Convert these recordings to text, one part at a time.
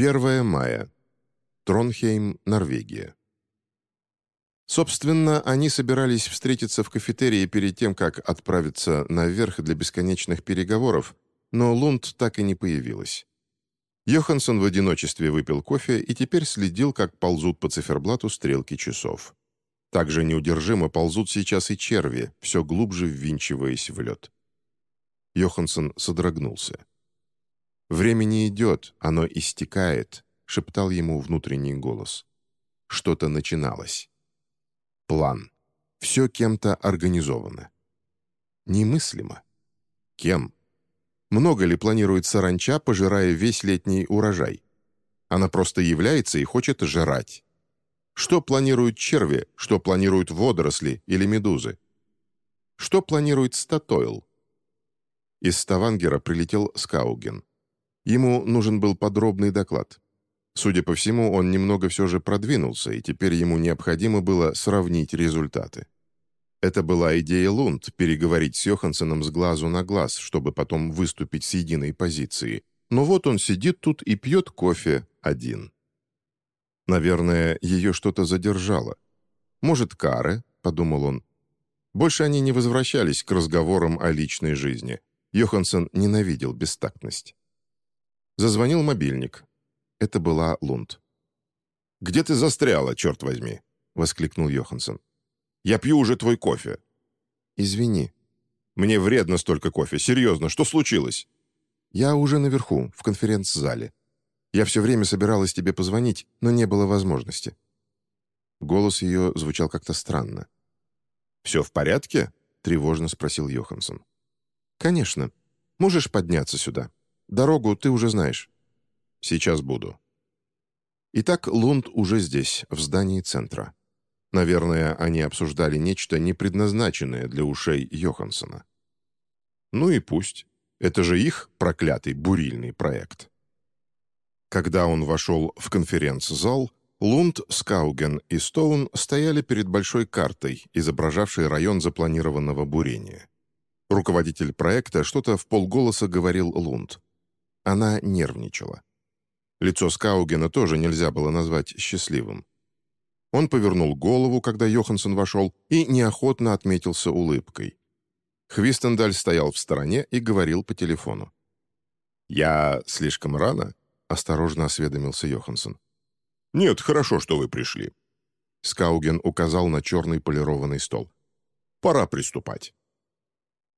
1 мая. Тронхейм, Норвегия. Собственно, они собирались встретиться в кафетерии перед тем, как отправиться наверх для бесконечных переговоров, но Лунд так и не появилась. Йоханссон в одиночестве выпил кофе и теперь следил, как ползут по циферблату стрелки часов. Также неудержимо ползут сейчас и черви, все глубже ввинчиваясь в лед. Йоханссон содрогнулся. «Время не идет, оно истекает», — шептал ему внутренний голос. Что-то начиналось. План. Все кем-то организовано. Немыслимо. Кем? Много ли планирует саранча, пожирая весь летний урожай? Она просто является и хочет жрать. Что планируют черви, что планируют водоросли или медузы? Что планирует Статойл? Из Ставангера прилетел Скауген. Ему нужен был подробный доклад. Судя по всему, он немного все же продвинулся, и теперь ему необходимо было сравнить результаты. Это была идея Лунд – переговорить с Йоханссеном с глазу на глаз, чтобы потом выступить с единой позиции. Но вот он сидит тут и пьет кофе один. Наверное, ее что-то задержало. «Может, Каре?» – подумал он. Больше они не возвращались к разговорам о личной жизни. Йоханссон ненавидел бестактность. Зазвонил мобильник. Это была Лунд. «Где ты застряла, черт возьми?» — воскликнул Йоханссон. «Я пью уже твой кофе». «Извини». «Мне вредно столько кофе. Серьезно, что случилось?» «Я уже наверху, в конференц-зале. Я все время собиралась тебе позвонить, но не было возможности». Голос ее звучал как-то странно. «Все в порядке?» — тревожно спросил Йоханссон. «Конечно. Можешь подняться сюда. Дорогу ты уже знаешь». Сейчас буду». Итак, Лунд уже здесь, в здании центра. Наверное, они обсуждали нечто, не предназначенное для ушей Йоханссона. Ну и пусть. Это же их проклятый бурильный проект. Когда он вошел в конференц-зал, Лунд, Скауген и Стоун стояли перед большой картой, изображавшей район запланированного бурения. Руководитель проекта что-то в полголоса говорил Лунд. Она нервничала. Лицо Скаугена тоже нельзя было назвать счастливым. Он повернул голову, когда Йоханссон вошел, и неохотно отметился улыбкой. Хвистендаль стоял в стороне и говорил по телефону. «Я слишком рано?» — осторожно осведомился Йоханссон. «Нет, хорошо, что вы пришли». Скауген указал на черный полированный стол. «Пора приступать».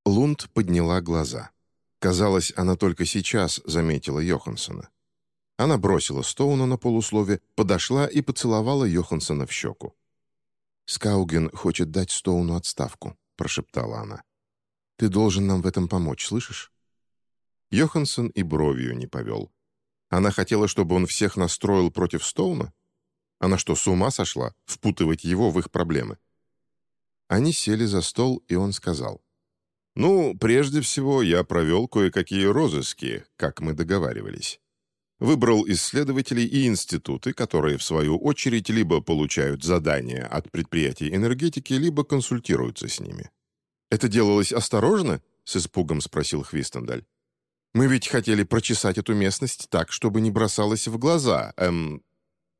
Лунд подняла глаза. Казалось, она только сейчас заметила Йоханссона. Она бросила Стоуна на полуслове, подошла и поцеловала Йоханссона в щеку. «Скауген хочет дать Стоуну отставку», — прошептала она. «Ты должен нам в этом помочь, слышишь?» Йоханссон и бровью не повел. Она хотела, чтобы он всех настроил против Стоуна? Она что, с ума сошла, впутывать его в их проблемы? Они сели за стол, и он сказал. «Ну, прежде всего, я провел кое-какие розыски, как мы договаривались выбрал исследователей и институты, которые, в свою очередь, либо получают задания от предприятий энергетики, либо консультируются с ними. «Это делалось осторожно?» — с испугом спросил Хвистендаль. «Мы ведь хотели прочесать эту местность так, чтобы не бросалось в глаза. Эм...»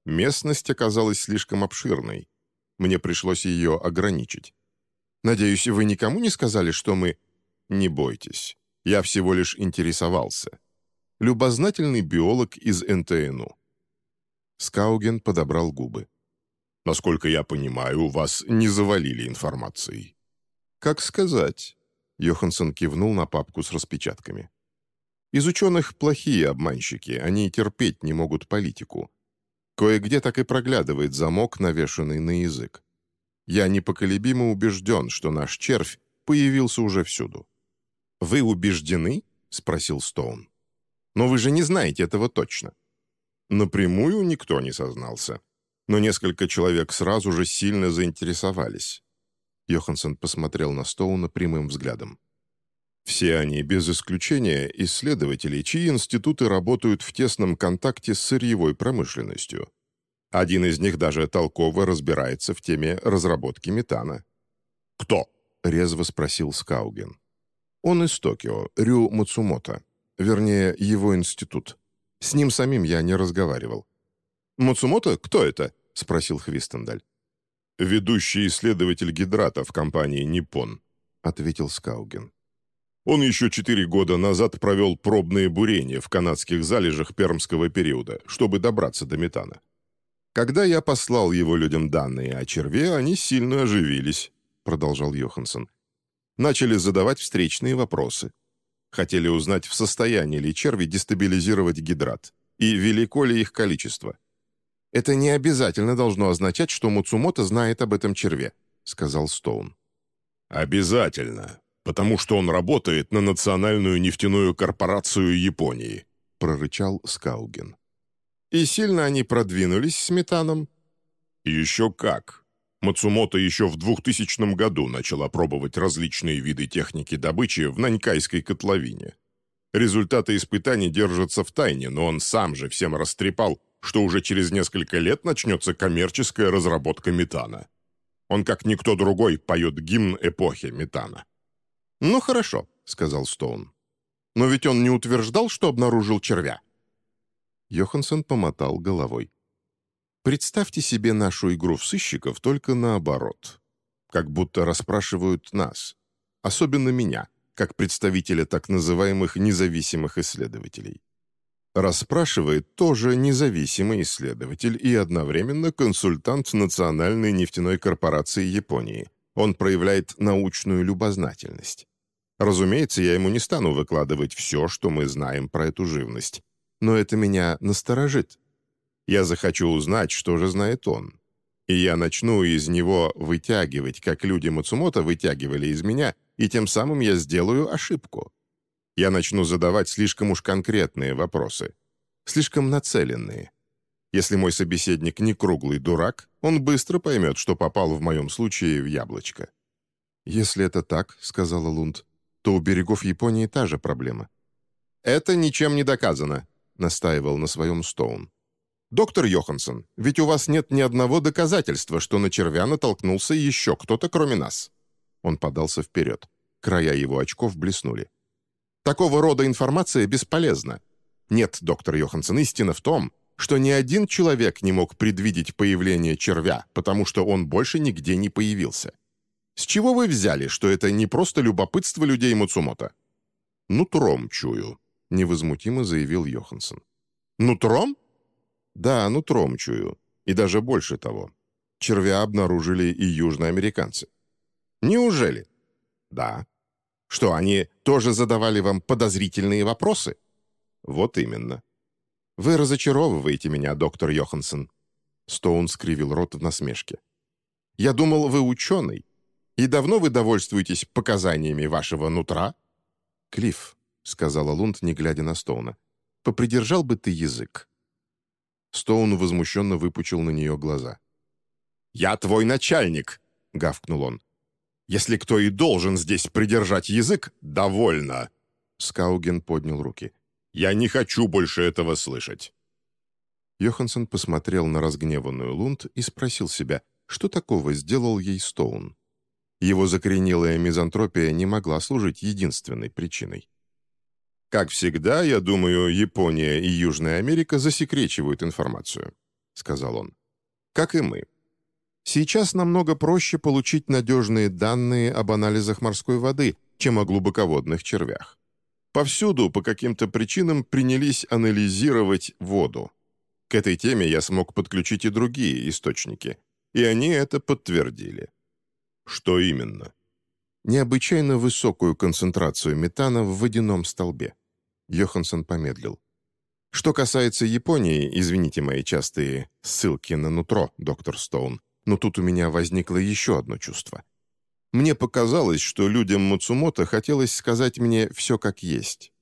Местность оказалась слишком обширной. Мне пришлось ее ограничить. «Надеюсь, вы никому не сказали, что мы...» «Не бойтесь. Я всего лишь интересовался любознательный биолог из НТНУ. Скауген подобрал губы. «Насколько я понимаю, вас не завалили информацией». «Как сказать?» Йоханссон кивнул на папку с распечатками. «Из ученых плохие обманщики, они терпеть не могут политику. Кое-где так и проглядывает замок, навешанный на язык. Я непоколебимо убежден, что наш червь появился уже всюду». «Вы убеждены?» — спросил Стоун. Но вы же не знаете этого точно». Напрямую никто не сознался. Но несколько человек сразу же сильно заинтересовались. Йоханссон посмотрел на Стоуна прямым взглядом. Все они, без исключения, исследователи, чьи институты работают в тесном контакте с сырьевой промышленностью. Один из них даже толково разбирается в теме разработки метана. «Кто?» — резво спросил Скауген. «Он из Токио, Рю Мацумото. Вернее, его институт. С ним самим я не разговаривал. «Муцумото? Кто это?» — спросил Хвистендаль. «Ведущий исследователь гидрата в компании «Ниппон», — ответил Скауген. «Он еще четыре года назад провел пробные бурения в канадских залежах пермского периода, чтобы добраться до метана. Когда я послал его людям данные о черве, они сильно оживились», — продолжал Йоханссон. «Начали задавать встречные вопросы. Хотели узнать, в состоянии ли черви дестабилизировать гидрат, и велико ли их количество. «Это не обязательно должно означать, что Муцумото знает об этом черве», — сказал Стоун. «Обязательно, потому что он работает на Национальную нефтяную корпорацию Японии», — прорычал Скауген. «И сильно они продвинулись с метаном?» «Еще как. Мацумото еще в 2000 году начал опробовать различные виды техники добычи в Нанькайской котловине. Результаты испытаний держатся в тайне, но он сам же всем растрепал, что уже через несколько лет начнется коммерческая разработка метана. Он, как никто другой, поет гимн эпохи метана. «Ну хорошо», — сказал Стоун. «Но ведь он не утверждал, что обнаружил червя». Йоханссон помотал головой. «Представьте себе нашу игру в сыщиков только наоборот. Как будто расспрашивают нас. Особенно меня, как представителя так называемых независимых исследователей. Расспрашивает тоже независимый исследователь и одновременно консультант Национальной нефтяной корпорации Японии. Он проявляет научную любознательность. Разумеется, я ему не стану выкладывать все, что мы знаем про эту живность. Но это меня насторожит. Я захочу узнать, что же знает он. И я начну из него вытягивать, как люди Мацумото вытягивали из меня, и тем самым я сделаю ошибку я начну задавать слишком уж конкретные вопросы, слишком нацеленные. Если мой собеседник не круглый дурак, он быстро поймет, что попал в моем случае в яблочко. «Если это так», — сказала Лунд, — «то у берегов Японии та же проблема». «Это ничем не доказано», — настаивал на своем Стоун. «Доктор Йоханссон, ведь у вас нет ни одного доказательства, что на червя натолкнулся еще кто-то, кроме нас». Он подался вперед. Края его очков блеснули. Такого рода информация бесполезна. Нет, доктор Йоханссон, истина в том, что ни один человек не мог предвидеть появление червя, потому что он больше нигде не появился. С чего вы взяли, что это не просто любопытство людей Мацумото? «Нутром чую», — невозмутимо заявил Йоханссон. «Нутром?» «Да, нутром чую. И даже больше того. Червя обнаружили и южноамериканцы». «Неужели?» «Да. Что, они тоже задавали вам подозрительные вопросы? Вот именно. Вы разочаровываете меня, доктор Йоханссон. Стоун скривил рот в насмешке. Я думал, вы ученый. И давно вы довольствуетесь показаниями вашего нутра? Клифф, сказала Лунд, не глядя на Стоуна, попридержал бы ты язык. Стоун возмущенно выпучил на нее глаза. «Я твой начальник!» — гавкнул он. Если кто и должен здесь придержать язык, довольно!» Скауген поднял руки. «Я не хочу больше этого слышать!» Йоханссон посмотрел на разгневанную Лунд и спросил себя, что такого сделал ей Стоун. Его закоренелая мизантропия не могла служить единственной причиной. «Как всегда, я думаю, Япония и Южная Америка засекречивают информацию», — сказал он. «Как и мы. Сейчас намного проще получить надежные данные об анализах морской воды, чем о глубоководных червях. Повсюду по каким-то причинам принялись анализировать воду. К этой теме я смог подключить и другие источники, и они это подтвердили. Что именно? Необычайно высокую концентрацию метана в водяном столбе. Йоханссон помедлил. Что касается Японии, извините мои частые ссылки на нутро, доктор Стоун, но тут у меня возникло еще одно чувство. Мне показалось, что людям Мацумото хотелось сказать мне все как есть.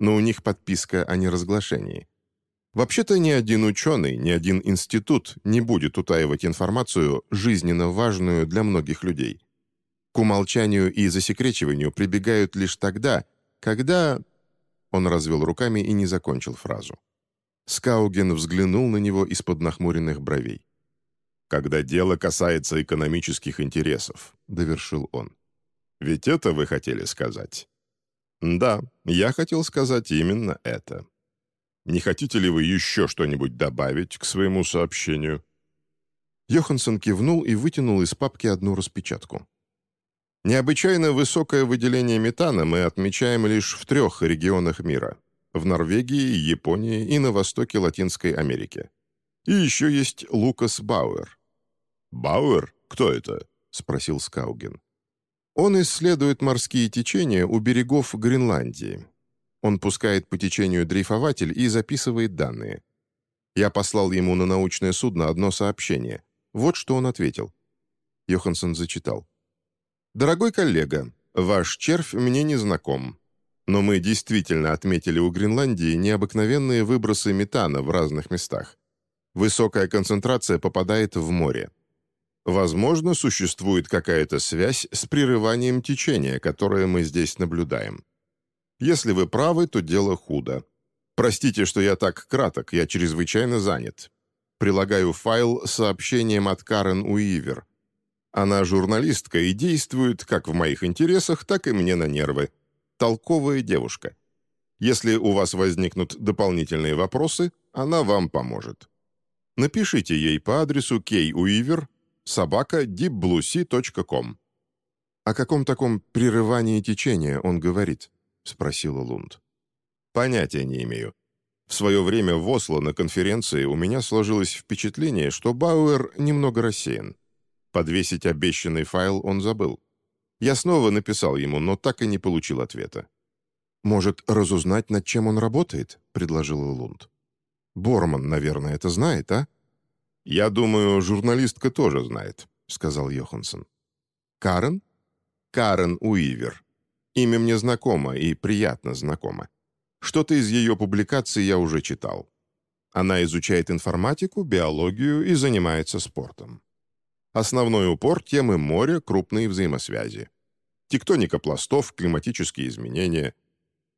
Но у них подписка о неразглашении. Вообще-то ни один ученый, ни один институт не будет утаивать информацию, жизненно важную для многих людей. К умолчанию и засекречиванию прибегают лишь тогда, когда... Он развел руками и не закончил фразу. Скауген взглянул на него из-под нахмуренных бровей когда дело касается экономических интересов», — довершил он. «Ведь это вы хотели сказать?» «Да, я хотел сказать именно это». Не хотите ли вы еще что-нибудь добавить к своему сообщению?» Йоханссон кивнул и вытянул из папки одну распечатку. Необычайно высокое выделение метана мы отмечаем лишь в трех регионах мира – в Норвегии, Японии и на востоке Латинской Америки. И еще есть Лукас Бауэр. «Бауэр? Кто это?» – спросил Скауген. Он исследует морские течения у берегов Гренландии. Он пускает по течению дрейфователь и записывает данные. Я послал ему на научное судно одно сообщение. Вот что он ответил. Йоханссон зачитал. «Дорогой коллега, ваш червь мне не знаком, но мы действительно отметили у Гренландии необыкновенные выбросы метана в разных местах. Высокая концентрация попадает в море. Возможно, существует какая-то связь с прерыванием течения, которое мы здесь наблюдаем. Если вы правы, то дело худо. Простите, что я так краток, я чрезвычайно занят. Прилагаю файл с сообщением от Карен Уивер. Она журналистка и действует как в моих интересах, так и мне на нервы. Толковая девушка. Если у вас возникнут дополнительные вопросы, она вам поможет. Напишите ей по адресу kuiver собака deepbluesea.com. О каком таком прерывании течения он говорит? спросила Лунд. Понятия не имею. В свое время в Осло на конференции у меня сложилось впечатление, что Бауэр немного рассеян. Подвесить обещанный файл он забыл. Я снова написал ему, но так и не получил ответа. «Может, разузнать, над чем он работает?» — предложила Лунд. «Борман, наверное, это знает, а?» «Я думаю, журналистка тоже знает», — сказал Йоханссон. «Карен?» «Карен Уивер. Имя мне знакомо и приятно знакомо. Что-то из ее публикаций я уже читал. Она изучает информатику, биологию и занимается спортом. Основной упор – темы моря, крупные взаимосвязи. Тектоника пластов, климатические изменения.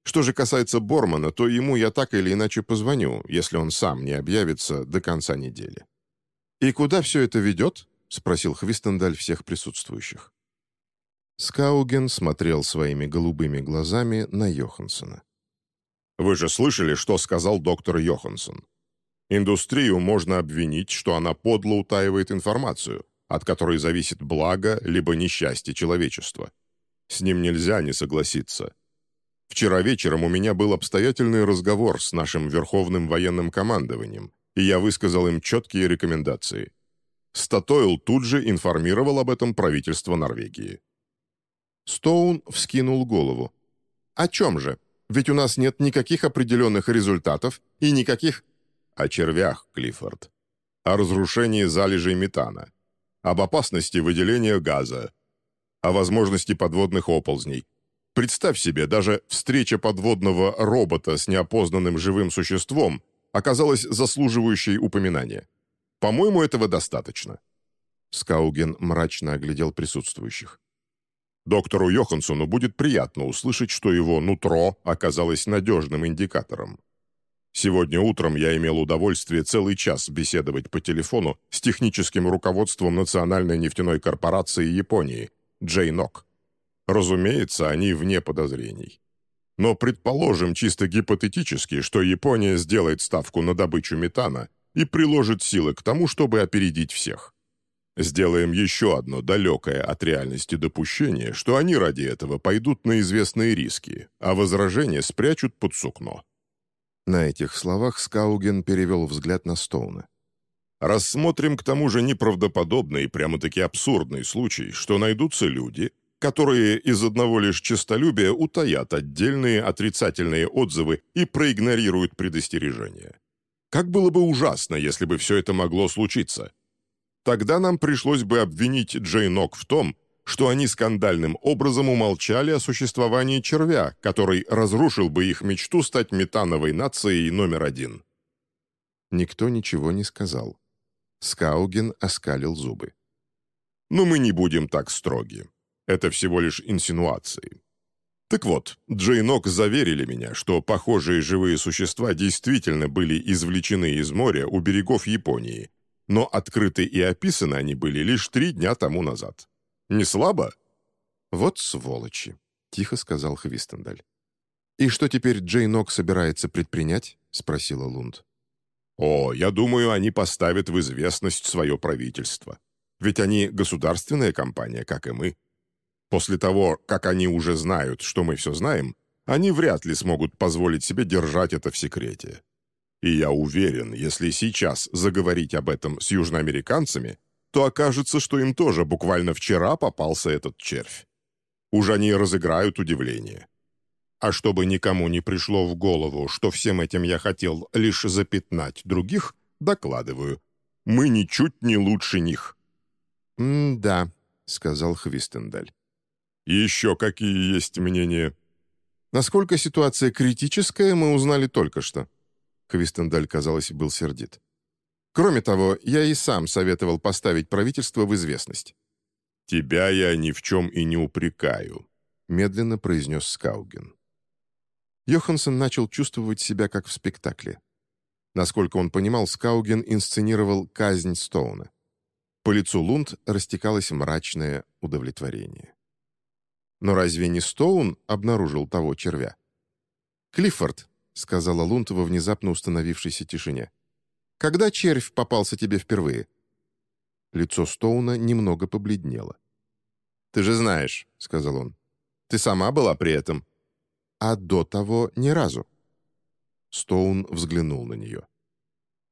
Что же касается Бормана, то ему я так или иначе позвоню, если он сам не объявится до конца недели. «И куда все это ведет?» — спросил Хвистендаль всех присутствующих. Скауген смотрел своими голубыми глазами на Йоханссона. Вы же слышали, что сказал доктор Йоханссон. Индустрию можно обвинить, что она подло утаивает информацию, от которой зависит благо либо несчастье человечества. С ним нельзя не согласиться. Вчера вечером у меня был обстоятельный разговор с нашим Верховным военным командованием, и я высказал им четкие рекомендации. Статойл тут же информировал об этом правительство Норвегии. Стоун вскинул голову. «О чем же?» Ведь у нас нет никаких определенных результатов и никаких...» «О червях, Клиффорд. О разрушении залежей метана. Об опасности выделения газа. О возможности подводных оползней. Представь себе, даже встреча подводного робота с неопознанным живым существом оказалась заслуживающей упоминания. По-моему, этого достаточно». Скауген мрачно оглядел присутствующих. Доктору Йоханссону будет приятно услышать, что его нутро оказалось надежным индикатором. Сегодня утром я имел удовольствие целый час беседовать по телефону с техническим руководством Национальной нефтяной корпорации Японии, Джейнок. Разумеется, они вне подозрений. Но предположим чисто гипотетически, что Япония сделает ставку на добычу метана и приложит силы к тому, чтобы опередить всех. Сделаем еще одно далекое от реальности допущение, что они ради этого пойдут на известные риски, а возражения спрячут под сукно». На этих словах Скауген перевел взгляд на Стоуна. «Рассмотрим к тому же неправдоподобный прямо-таки абсурдный случай, что найдутся люди, которые из одного лишь честолюбия утаят отдельные отрицательные отзывы и проигнорируют предостережения. Как было бы ужасно, если бы все это могло случиться. Тогда нам пришлось бы обвинить Джейнок в том, что они скандальным образом умолчали о существовании червя, который разрушил бы их мечту стать метановой нацией номер один. Никто ничего не сказал. Скауген оскалил зубы. «Но мы не будем так строги. Это всего лишь инсинуации. Так вот, Джейнок заверили меня, что похожие живые существа действительно были извлечены из моря у берегов Японии но открыты и описаны они были лишь три дня тому назад. Не слабо?» «Вот сволочи», — тихо сказал Хвистендаль. «И что теперь Джей Нок собирается предпринять?» — спросила Лунд. «О, я думаю, они поставят в известность свое правительство. Ведь они государственная компания, как и мы. После того, как они уже знают, что мы все знаем, они вряд ли смогут позволить себе держать это в секрете. И я уверен, если сейчас заговорить об этом с южноамериканцами, то окажется, что им тоже буквально вчера попался этот червь. Уж они разыграют удивление. А чтобы никому не пришло в голову, что всем этим я хотел лишь запятнать других, докладываю. Мы ничуть не лучше них. «М-да», — сказал Хвистендаль. «Еще какие есть мнения?» «Насколько ситуация критическая, мы узнали только что». Хвистендаль, казалось, был сердит. Кроме того, я и сам советовал поставить правительство в известность». «Тебя я ни в чем и не упрекаю», — медленно произнес Скауген. Йоханссон начал чувствовать себя как в спектакле. Насколько он понимал, Скауген инсценировал казнь Стоуна. По лицу Лунд растекалось мрачное удовлетворение. Но разве не Стоун обнаружил того червя? «Клиффорд», — сказала Лунд во внезапно установившейся тишине, когда червь попался тебе впервые?» Лицо Стоуна немного побледнело. «Ты же знаешь», — сказал он. «Ты сама была при этом». «А до того ни разу». Стоун взглянул на нее.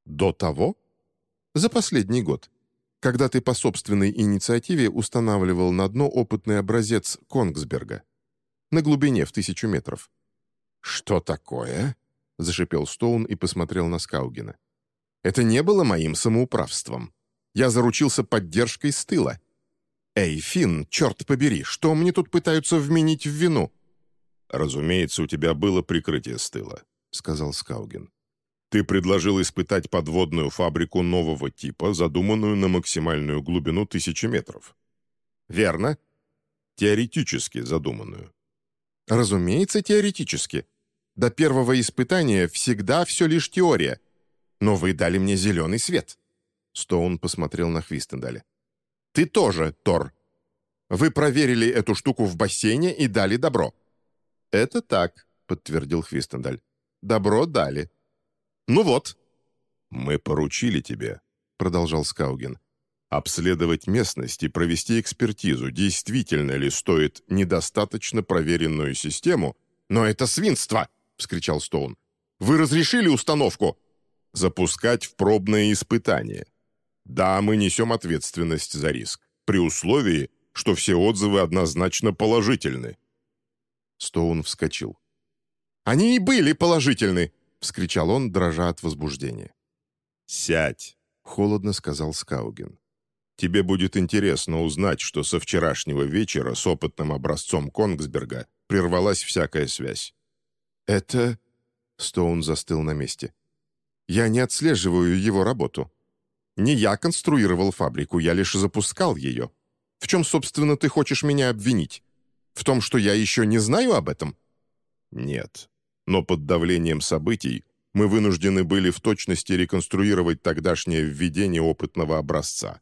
«До того?» «За последний год, когда ты по собственной инициативе устанавливал на дно опытный образец Конгсберга на глубине в тысячу метров». «Что такое?» — зашипел Стоун и посмотрел на Скаугена. Это не было моим самоуправством. Я заручился поддержкой с тыла. «Эй, Финн, черт побери, что мне тут пытаются вменить в вину?» «Разумеется, у тебя было прикрытие с тыла», — сказал Скауген. «Ты предложил испытать подводную фабрику нового типа, задуманную на максимальную глубину тысячи метров». «Верно». «Теоретически задуманную». «Разумеется, теоретически. До первого испытания всегда все лишь теория но вы дали мне зеленый свет». Стоун посмотрел на Хвистендаля. «Ты тоже, Тор. Вы проверили эту штуку в бассейне и дали добро». «Это так», — подтвердил Хвистендаль. «Добро дали». «Ну вот». «Мы поручили тебе», — продолжал Скауген, «обследовать местность и провести экспертизу, действительно ли стоит недостаточно проверенную систему». «Но это свинство!» — вскричал Стоун. «Вы разрешили установку?» Запускать в пробное испытание. Да, мы несем ответственность за риск, при условии, что все отзывы однозначно положительны». Стоун вскочил. «Они и были положительны!» — вскричал он, дрожа от возбуждения. «Сядь!» — холодно сказал Скауген. «Тебе будет интересно узнать, что со вчерашнего вечера с опытным образцом Конгсберга прервалась всякая связь». «Это...» — Стоун застыл на месте. Я не отслеживаю его работу. Не я конструировал фабрику, я лишь запускал ее. В чем, собственно, ты хочешь меня обвинить? В том, что я еще не знаю об этом?» «Нет. Но под давлением событий мы вынуждены были в точности реконструировать тогдашнее введение опытного образца.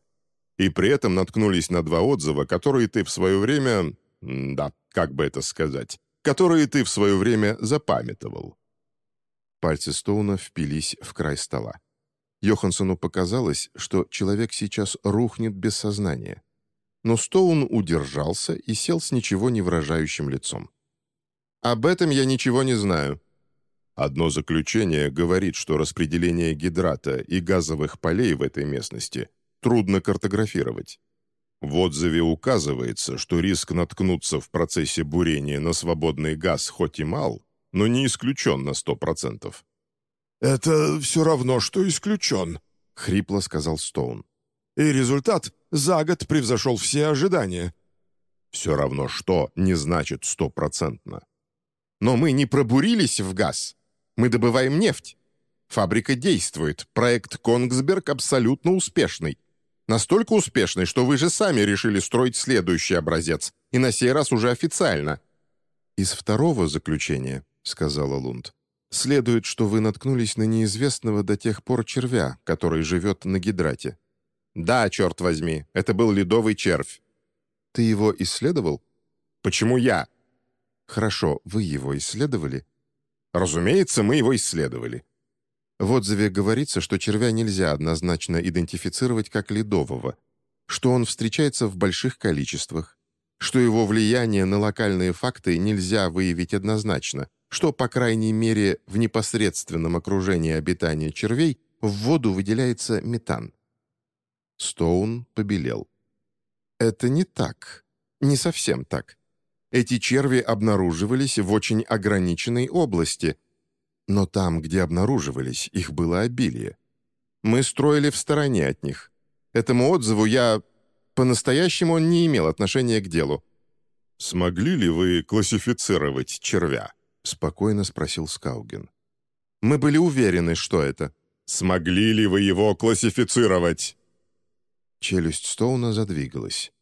И при этом наткнулись на два отзыва, которые ты в свое время... Да, как бы это сказать? Которые ты в свое время запамятовал. Пальцы Стоуна впились в край стола. Йоханссону показалось, что человек сейчас рухнет без сознания. Но Стоун удержался и сел с ничего не выражающим лицом. «Об этом я ничего не знаю». Одно заключение говорит, что распределение гидрата и газовых полей в этой местности трудно картографировать. В отзыве указывается, что риск наткнуться в процессе бурения на свободный газ хоть и мал, но не исключен на сто процентов». «Это все равно, что исключен», — хрипло сказал Стоун. «И результат за год превзошел все ожидания». «Все равно что не значит стопроцентно». «Но мы не пробурились в газ. Мы добываем нефть. Фабрика действует. Проект «Конгсберг» абсолютно успешный. Настолько успешный, что вы же сами решили строить следующий образец, и на сей раз уже официально». Из второго заключения — сказала Лунд. «Следует, что вы наткнулись на неизвестного до тех пор червя, который живет на гидрате». «Да, черт возьми, это был ледовый червь». «Ты его исследовал?» «Почему я?» «Хорошо, вы его исследовали Разумеется, мы его исследовали. В отзыве говорится, что червя нельзя однозначно идентифицировать как ледового, что он встречается в больших количествах, что его влияние на локальные факты нельзя выявить однозначно, что, по крайней мере, в непосредственном окружении обитания червей в воду выделяется метан. Стоун побелел. Это не так. Не совсем так. Эти черви обнаруживались в очень ограниченной области, но там, где обнаруживались, их было обилие. Мы строили в стороне от них. Этому отзыву я... По-настоящему он не имел отношения к делу. «Смогли ли вы классифицировать червя?» — спокойно спросил Скауген. «Мы были уверены, что это». «Смогли ли вы его классифицировать?» Челюсть Стоуна задвигалась.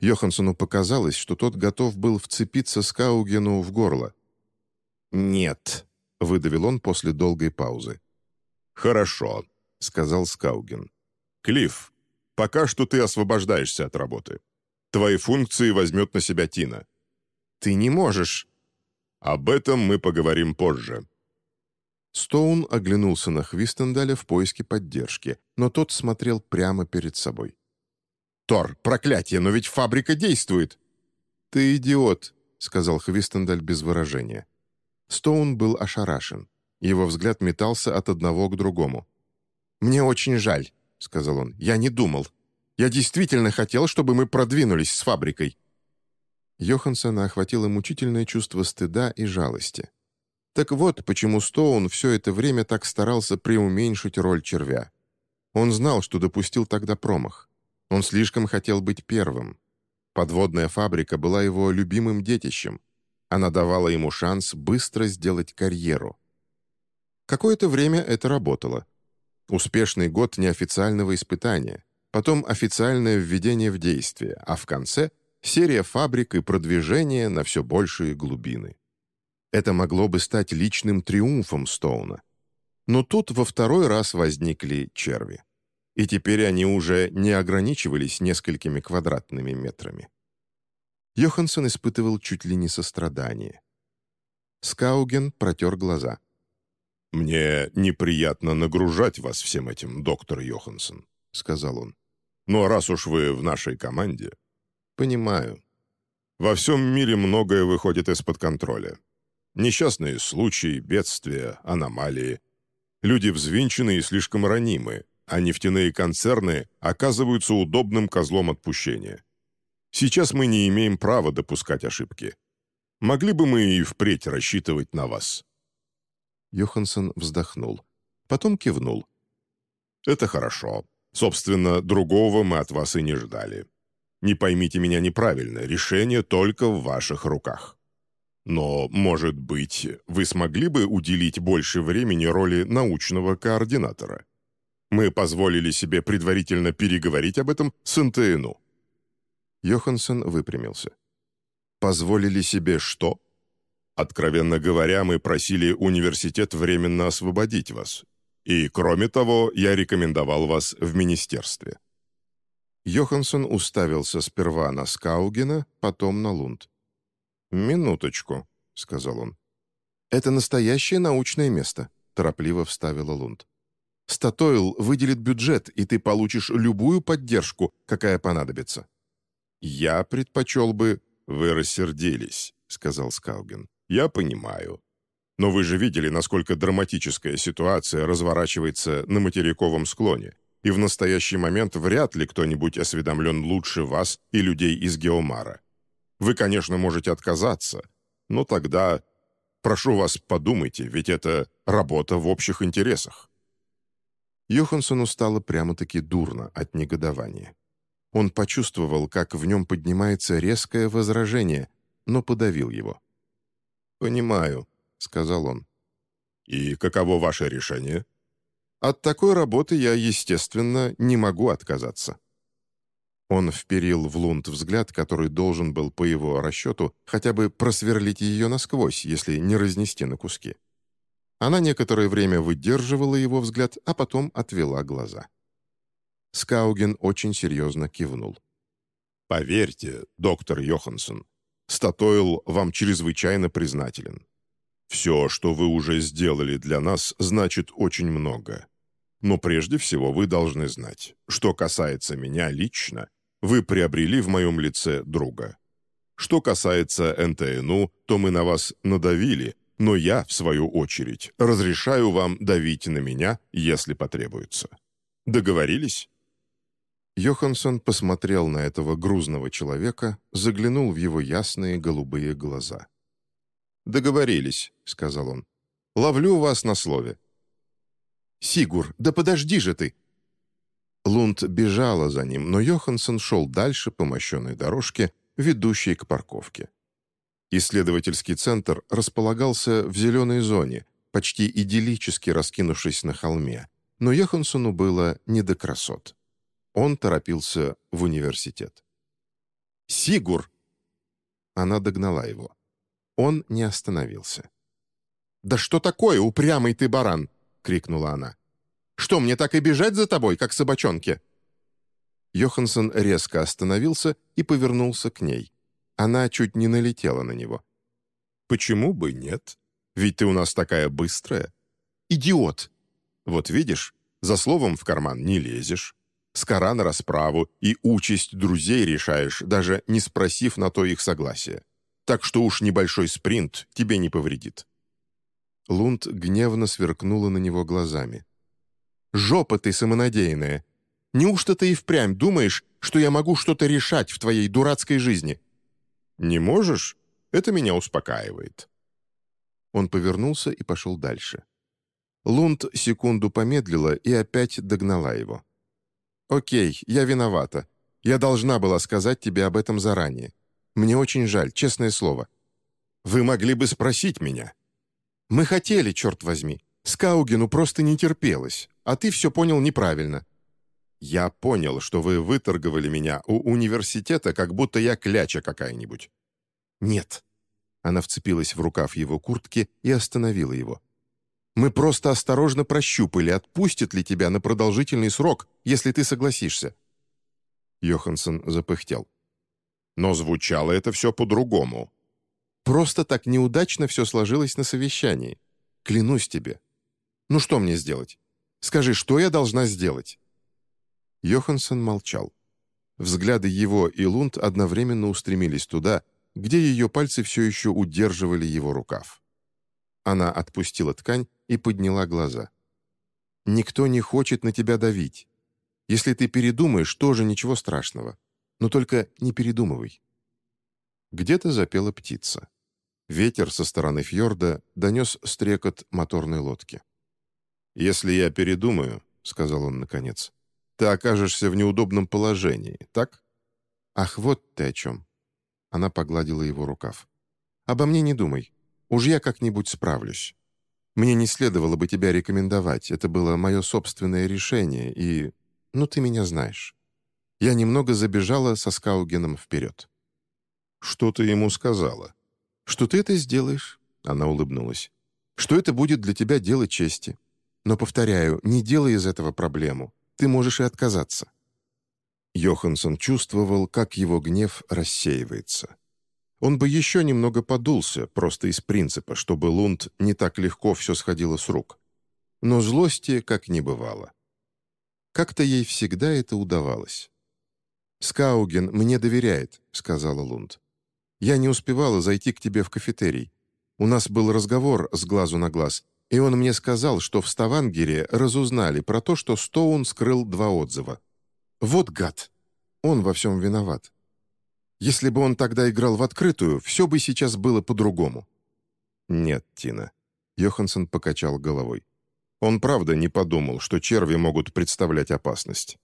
Йоханссону показалось, что тот готов был вцепиться Скаугену в горло. «Нет», — выдавил он после долгой паузы. «Хорошо», — сказал Скауген. «Клифф, пока что ты освобождаешься от работы. Твои функции возьмет на себя Тина». «Ты не можешь». «Об этом мы поговорим позже». Стоун оглянулся на Хвистендаля в поиске поддержки, но тот смотрел прямо перед собой. Тор, проклятие, но ведь фабрика действует!» «Ты идиот», — сказал Хвистендаль без выражения. Стоун был ошарашен. Его взгляд метался от одного к другому. «Мне очень жаль», — сказал он. «Я не думал. Я действительно хотел, чтобы мы продвинулись с фабрикой». Йоханссона охватило мучительное чувство стыда и жалости. Так вот, почему Стоун все это время так старался преуменьшить роль червя. Он знал, что допустил тогда промах. Он слишком хотел быть первым. Подводная фабрика была его любимым детищем. Она давала ему шанс быстро сделать карьеру. Какое-то время это работало. Успешный год неофициального испытания, потом официальное введение в действие, а в конце — серия фабрик и продвижение на все большие глубины. Это могло бы стать личным триумфом Стоуна. Но тут во второй раз возникли черви и теперь они уже не ограничивались несколькими квадратными метрами. Йоханссон испытывал чуть ли не сострадание. Скауген протер глаза. «Мне неприятно нагружать вас всем этим, доктор Йоханссон», — сказал он. «Но раз уж вы в нашей команде...» «Понимаю. Во всем мире многое выходит из-под контроля. Несчастные случаи, бедствия, аномалии. Люди взвинчены и слишком ранимы, а нефтяные концерны оказываются удобным козлом отпущения. Сейчас мы не имеем права допускать ошибки. Могли бы мы и впредь рассчитывать на вас?» Йоханссон вздохнул. Потом кивнул. «Это хорошо. Собственно, другого мы от вас и не ждали. Не поймите меня неправильно, решение только в ваших руках. Но, может быть, вы смогли бы уделить больше времени роли научного координатора?» Мы позволили себе предварительно переговорить об этом с НТНУ». Йоханссон выпрямился. «Позволили себе что?» «Откровенно говоря, мы просили университет временно освободить вас. И, кроме того, я рекомендовал вас в министерстве». Йоханссон уставился сперва на Скаугена, потом на Лунд. «Минуточку», — сказал он. «Это настоящее научное место», — торопливо вставила Лунд. Статойл выделит бюджет, и ты получишь любую поддержку, какая понадобится». «Я предпочел бы...» «Вы рассердились», — сказал Скауген. «Я понимаю. Но вы же видели, насколько драматическая ситуация разворачивается на материковом склоне, и в настоящий момент вряд ли кто-нибудь осведомлен лучше вас и людей из Геомара. Вы, конечно, можете отказаться, но тогда... Прошу вас, подумайте, ведь это работа в общих интересах». Йоханссону стало прямо-таки дурно от негодования. Он почувствовал, как в нем поднимается резкое возражение, но подавил его. «Понимаю», — сказал он. «И каково ваше решение?» «От такой работы я, естественно, не могу отказаться». Он вперил в Лунд взгляд, который должен был, по его расчету, хотя бы просверлить ее насквозь, если не разнести на куски. Она некоторое время выдерживала его взгляд, а потом отвела глаза. Скауген очень серьезно кивнул. «Поверьте, доктор Йоханссон, Статойл вам чрезвычайно признателен. Все, что вы уже сделали для нас, значит очень много. Но прежде всего вы должны знать, что касается меня лично, вы приобрели в моем лице друга. Что касается НТНУ, то мы на вас надавили, но я, в свою очередь, разрешаю вам давить на меня, если потребуется. Договорились?» Йоханссон посмотрел на этого грузного человека, заглянул в его ясные голубые глаза. «Договорились», — сказал он. «Ловлю вас на слове». «Сигур, да подожди же ты!» Лунд бежала за ним, но Йоханссон шел дальше по мощенной дорожке, ведущей к парковке. Исследовательский центр располагался в зеленой зоне, почти идиллически раскинувшись на холме, но Йоханссону было не до красот. Он торопился в университет. «Сигур!» Она догнала его. Он не остановился. «Да что такое, упрямый ты баран!» — крикнула она. «Что, мне так и бежать за тобой, как собачонке?» Йоханссон резко остановился и повернулся к ней. Она чуть не налетела на него. «Почему бы нет? Ведь ты у нас такая быстрая». «Идиот!» «Вот видишь, за словом в карман не лезешь. Скора на расправу и участь друзей решаешь, даже не спросив на то их согласия так что уж небольшой спринт тебе не повредит». Лунд гневно сверкнула на него глазами. «Жопа ты самонадеянная! Неужто ты и впрямь думаешь, что я могу что-то решать в твоей дурацкой жизни?» «Не можешь? Это меня успокаивает». Он повернулся и пошел дальше. Лунд секунду помедлила и опять догнала его. «Окей, я виновата. Я должна была сказать тебе об этом заранее. Мне очень жаль, честное слово. Вы могли бы спросить меня. Мы хотели, черт возьми. Скаугену просто не терпелось, а ты все понял неправильно. Я понял, что вы выторговали меня у университета, как будто я кляча какая-нибудь. Нет. Она вцепилась в рукав его куртки и остановила его. Мы просто осторожно прощупали, отпустят ли тебя на продолжительный срок, если ты согласишься. Йоханссон запыхтел. Но звучало это все по-другому. Просто так неудачно все сложилось на совещании. Клянусь тебе. Ну что мне сделать? Скажи, что я должна сделать?» Йоханссон молчал. Взгляды его и Лунд одновременно устремились туда, где ее пальцы все еще удерживали его рукав. Она отпустила ткань и подняла глаза. «Никто не хочет на тебя давить. Если ты передумаешь, тоже ничего страшного. Но только не передумывай». Где-то запела птица. Ветер со стороны фьорда донес стрекот моторной лодки. «Если я передумаю», — сказал он наконец, — «ты окажешься в неудобном положении, так?» «Ах, вот ты о чем!» Она погладила его рукав. «Обо мне не думай. Уж я как-нибудь справлюсь. Мне не следовало бы тебя рекомендовать. Это было мое собственное решение, и... Ну, ты меня знаешь. Я немного забежала со Скаугеном вперед. «Что ты ему сказала?» «Что ты это сделаешь?» Она улыбнулась. «Что это будет для тебя дело чести. Но, повторяю, не делай из этого проблему. Ты можешь и отказаться». Йоханссон чувствовал, как его гнев рассеивается. Он бы еще немного подулся, просто из принципа, чтобы Лунд не так легко все сходило с рук. Но злости как не бывало. Как-то ей всегда это удавалось. «Скауген мне доверяет», — сказала Лунд. «Я не успевала зайти к тебе в кафетерий. У нас был разговор с глазу на глаз, и он мне сказал, что в Ставангере разузнали про то, что Стоун скрыл два отзыва. Вот гад! Он во всем виноват. Если бы он тогда играл в открытую, все бы сейчас было по-другому». «Нет, Тина», — Йоханссон покачал головой. Он правда не подумал, что черви могут представлять опасность.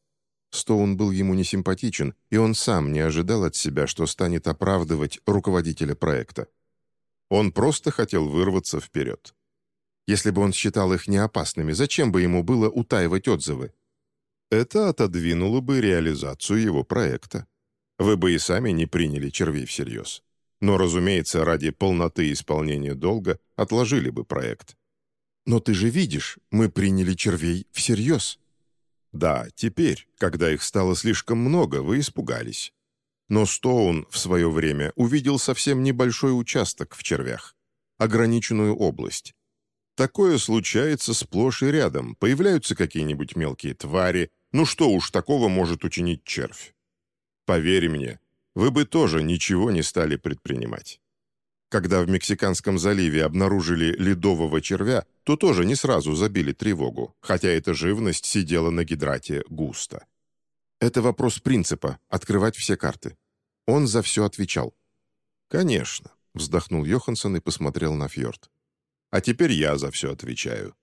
Стоун был ему не симпатичен, и он сам не ожидал от себя, что станет оправдывать руководителя проекта. Он просто хотел вырваться вперед. Если бы он считал их неопасными, зачем бы ему было утаивать отзывы? Это отодвинуло бы реализацию его проекта. Вы бы и сами не приняли червей всерьез. Но, разумеется, ради полноты исполнения долга отложили бы проект. «Но ты же видишь, мы приняли червей всерьез», да, теперь, когда их стало слишком много, вы испугались. Но Стоун в свое время увидел совсем небольшой участок в червях. ограниченную область. Такое случается сплошь и рядом, появляются какие-нибудь мелкие твари, ну что уж такого может учинить червь? Поверь мне, вы бы тоже ничего не стали предпринимать. Когда в Мексиканском заливе обнаружили ледового червя, то тоже не сразу забили тревогу, хотя эта живность сидела на гидрате густо. Это вопрос принципа — открывать все карты. Он за все отвечал. «Конечно», — вздохнул Йоханссон и посмотрел на фьорд. «А теперь я за все отвечаю».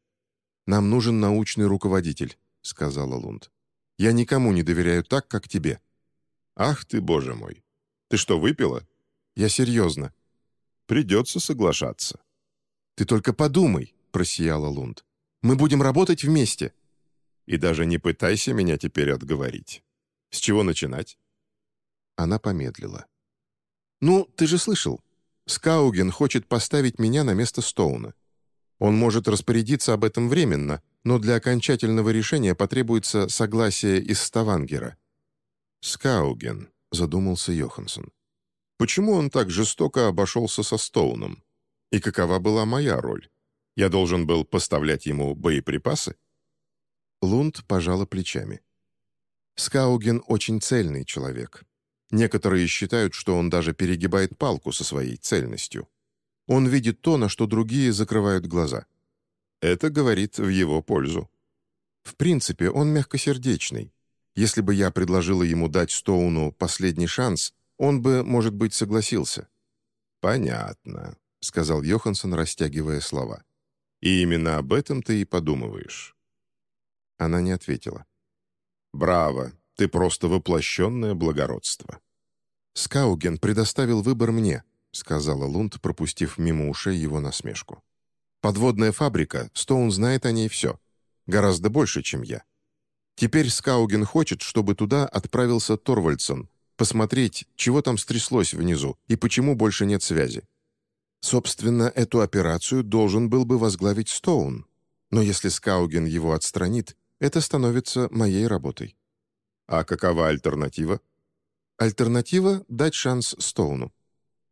«Нам нужен научный руководитель», — сказала Лунд. «Я никому не доверяю так, как тебе». «Ах ты, боже мой! Ты что, выпила?» «Я серьезно. Придется соглашаться». «Ты только подумай», — просияла Лунд. «Мы будем работать вместе». «И даже не пытайся меня теперь отговорить. С чего начинать?» Она помедлила. «Ну, ты же слышал. Скауген хочет поставить меня на место Стоуна. Он может распорядиться об этом временно, но для окончательного решения потребуется согласие из Ставангера». «Скауген», — задумался Йоханссон. Почему он так жестоко обошелся со Стоуном? И какова была моя роль? Я должен был поставлять ему боеприпасы? Лунд пожала плечами. Скауген очень цельный человек. Некоторые считают, что он даже перегибает палку со своей цельностью. Он видит то, на что другие закрывают глаза. Это говорит в его пользу. В принципе, он мягкосердечный. Если бы я предложила ему дать Стоуну последний шанс, он бы, может быть, согласился». «Понятно», — сказал Йоханссон, растягивая слова. «И именно об этом ты и подумываешь». Она не ответила. «Браво! Ты просто воплощенное благородство». «Скауген предоставил выбор мне», — сказала Лунд, пропустив мимо ушей его насмешку. «Подводная фабрика, Стоун знает о ней все. Гораздо больше, чем я. Теперь Скауген хочет, чтобы туда отправился Торвальдсон, посмотреть, чего там стряслось внизу и почему больше нет связи. Собственно, эту операцию должен был бы возглавить Стоун, но если Скауген его отстранит, это становится моей работой. А какова альтернатива? Альтернатива — дать шанс Стоуну.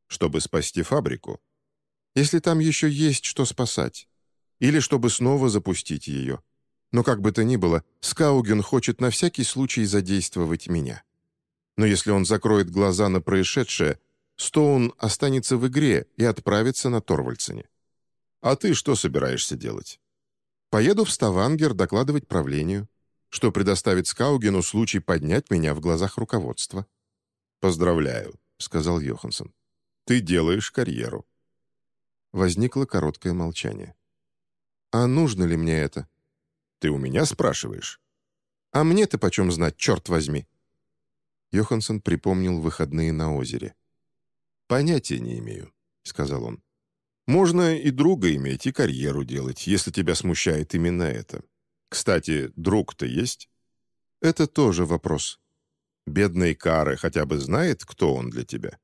Чтобы спасти фабрику? Если там еще есть что спасать. Или чтобы снова запустить ее. Но как бы то ни было, Скауген хочет на всякий случай задействовать меня. Но если он закроет глаза на происшедшее, Стоун останется в игре и отправится на Торвальдсене. А ты что собираешься делать? Поеду в Ставангер докладывать правлению, что предоставит Скаугену случай поднять меня в глазах руководства. «Поздравляю», — сказал Йоханссон. «Ты делаешь карьеру». Возникло короткое молчание. «А нужно ли мне это?» «Ты у меня спрашиваешь?» «А мне-то почем знать, черт возьми?» Йоханссон припомнил выходные на озере. «Понятия не имею», — сказал он. «Можно и друга иметь, и карьеру делать, если тебя смущает именно это. Кстати, друг-то есть?» «Это тоже вопрос. Бедный Кары хотя бы знает, кто он для тебя?»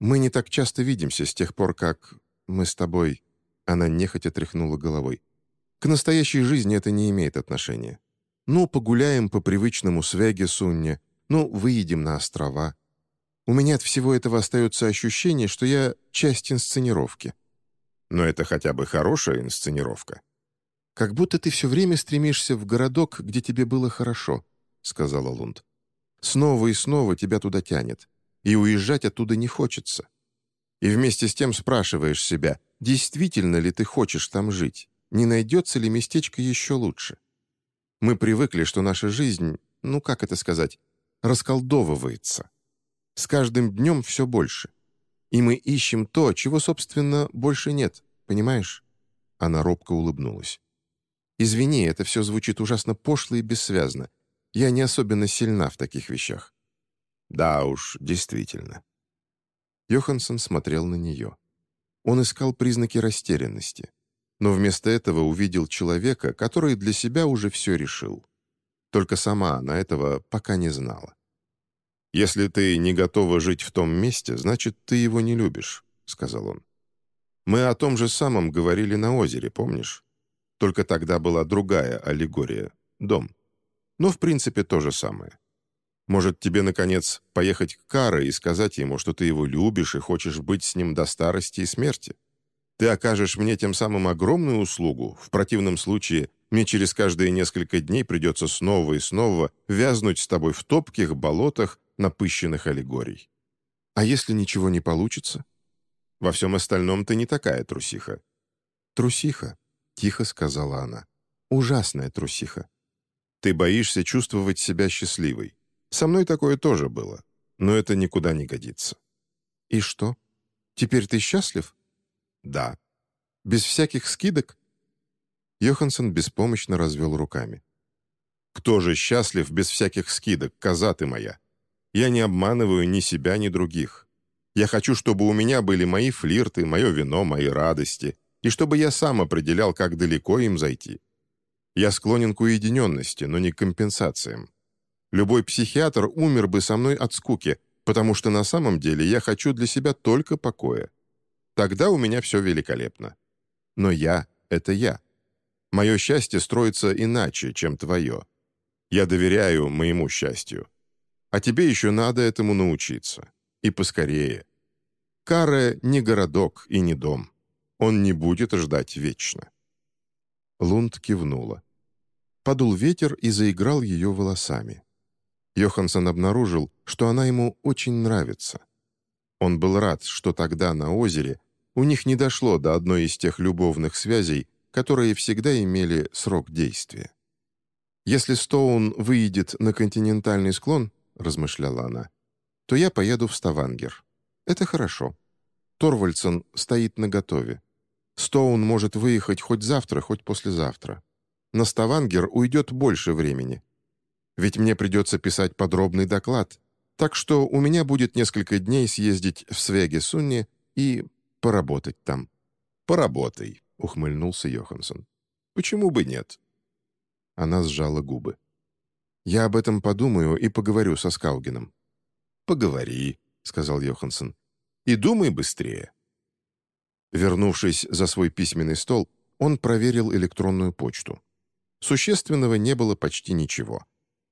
«Мы не так часто видимся с тех пор, как мы с тобой...» Она нехотя тряхнула головой. «К настоящей жизни это не имеет отношения. Ну, погуляем по привычному свяге Сунне, ну, выедем на острова. У меня от всего этого остается ощущение, что я часть инсценировки. Но это хотя бы хорошая инсценировка. «Как будто ты все время стремишься в городок, где тебе было хорошо», — сказала Лунд. «Снова и снова тебя туда тянет, и уезжать оттуда не хочется. И вместе с тем спрашиваешь себя, действительно ли ты хочешь там жить, не найдется ли местечко еще лучше. Мы привыкли, что наша жизнь, ну как это сказать, расколдовывается. С каждым днем все больше. И мы ищем то, чего, собственно, больше нет, понимаешь?» Она робко улыбнулась. «Извини, это все звучит ужасно пошло и бессвязно. Я не особенно сильна в таких вещах». «Да уж, действительно». Йоханссон смотрел на нее. Он искал признаки растерянности, но вместо этого увидел человека, который для себя уже все решил. Только сама она этого пока не знала. «Если ты не готова жить в том месте, значит, ты его не любишь», — сказал он. «Мы о том же самом говорили на озере, помнишь? Только тогда была другая аллегория — дом. Но, в принципе, то же самое. Может, тебе, наконец, поехать к Каре и сказать ему, что ты его любишь и хочешь быть с ним до старости и смерти? Ты окажешь мне тем самым огромную услугу. В противном случае мне через каждые несколько дней придется снова и снова вязнуть с тобой в топких болотах напыщенных аллегорий. А если ничего не получится? Во всем остальном ты не такая трусиха». «Трусиха», — тихо сказала она. «Ужасная трусиха. Ты боишься чувствовать себя счастливой. Со мной такое тоже было, но это никуда не годится». «И что? Теперь ты счастлив?» «Да». «Без всяких скидок?» Йоханссон беспомощно развел руками. «Кто же счастлив без всяких скидок, коза ты моя? Я не обманываю ни себя, ни других. Я хочу, чтобы у меня были мои флирты, мое вино, мои радости, и чтобы я сам определял, как далеко им зайти. Я склонен к уединенности, но не к компенсациям. Любой психиатр умер бы со мной от скуки, потому что на самом деле я хочу для себя только покоя. Тогда у меня все великолепно. Но я — это я. Мое счастье строится иначе, чем твое. Я доверяю моему счастью. А тебе еще надо этому научиться. И поскорее. Каре не городок и не дом. Он не будет ждать вечно». Лунд кивнула. Подул ветер и заиграл ее волосами. Йоханссон обнаружил, что она ему очень нравится. Он был рад, что тогда на озере у них не дошло до одной из тех любовных связей, которые всегда имели срок действия. Если Стоун выйдет на континентальный склон, — размышляла она, — то я поеду в Ставангер. Это хорошо. Торвальдсон стоит наготове. Стоун может выехать хоть завтра, хоть послезавтра. На Ставангер уйдет больше времени. Ведь мне придется писать подробный доклад, так что у меня будет несколько дней съездить в Свеге-Сунне и поработать там. «Поработай», — ухмыльнулся Йоханссон. «Почему бы нет?» Она сжала губы. Я об этом подумаю и поговорю со Скаугеном». «Поговори», — сказал Йоханссон. «И думай быстрее». Вернувшись за свой письменный стол, он проверил электронную почту. Существенного не было почти ничего.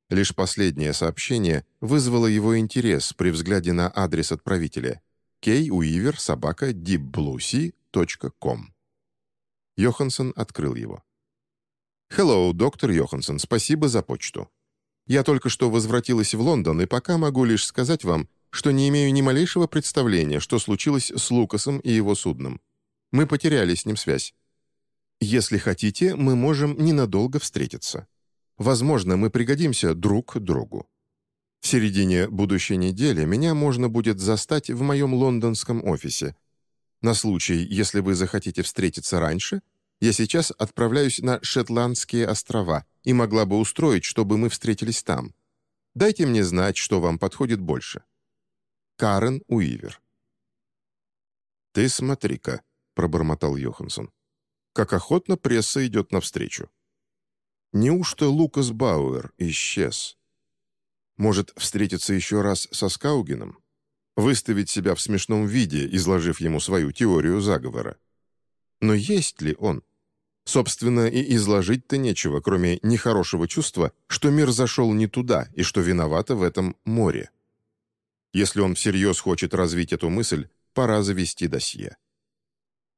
Лишь последнее сообщение вызвало его интерес при взгляде на адрес отправителя kuiver собака deepbluesea.com. Йоханссон открыл его. «Hello, доктор Йоханссон, спасибо за почту. Я только что возвратилась в Лондон, и пока могу лишь сказать вам, что не имею ни малейшего представления, что случилось с Лукасом и его судном. Мы потеряли с ним связь. Если хотите, мы можем ненадолго встретиться. Возможно, мы пригодимся друг другу. В середине будущей недели меня можно будет застать в моем лондонском офисе. На случай, если вы захотите встретиться раньше, я сейчас отправляюсь на Шетландские острова и могла бы устроить, чтобы мы встретились там. Дайте мне знать, что вам подходит больше. Карен Уивер. «Ты смотри-ка», — пробормотал Йоханссон. «Как охотно пресса идет навстречу». Неужто Лукас Бауэр исчез? Может, встретиться еще раз со Скаугеном? Выставить себя в смешном виде, изложив ему свою теорию заговора? Но есть ли он? Собственно, и изложить-то нечего, кроме нехорошего чувства, что мир зашел не туда и что виновато в этом море. Если он всерьез хочет развить эту мысль, пора завести досье.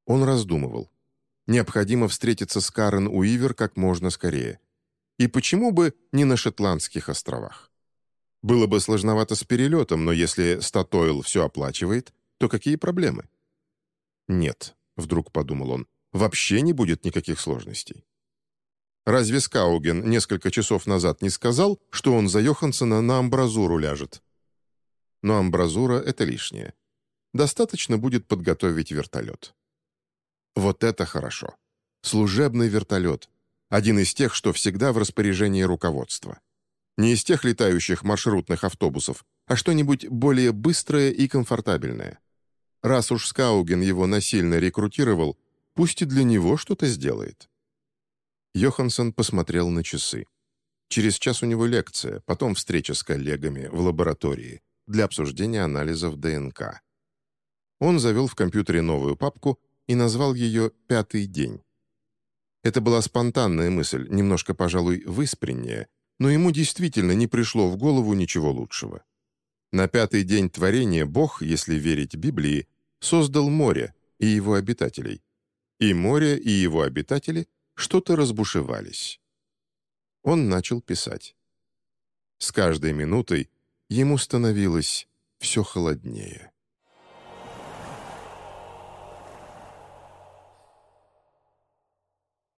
Он раздумывал. Необходимо встретиться с Карен Уивер как можно скорее. И почему бы не на Шотландских островах? Было бы сложновато с перелетом, но если Статойл все оплачивает, то какие проблемы? «Нет», — вдруг подумал он, вообще не будет никаких сложностей. Разве Скауген несколько часов назад не сказал, что он за Йоханссона на амбразуру ляжет? Но амбразура — это лишнее. Достаточно будет подготовить вертолет. Вот это хорошо. Служебный вертолет. Один из тех, что всегда в распоряжении руководства. Не из тех летающих маршрутных автобусов, а что-нибудь более быстрое и комфортабельное. Раз уж Скауген его насильно рекрутировал, Пусть и для него что-то сделает. Йоханссон посмотрел на часы. Через час у него лекция, потом встреча с коллегами в лаборатории для обсуждения анализов ДНК. Он завел в компьютере новую папку и назвал ее «Пятый день». Это была спонтанная мысль, немножко, пожалуй, выспренняя, но ему действительно не пришло в голову ничего лучшего. На пятый день творения Бог, если верить Библии, создал море и его обитателей, И море, и его обитатели что-то разбушевались. Он начал писать. С каждой минутой ему становилось все холоднее.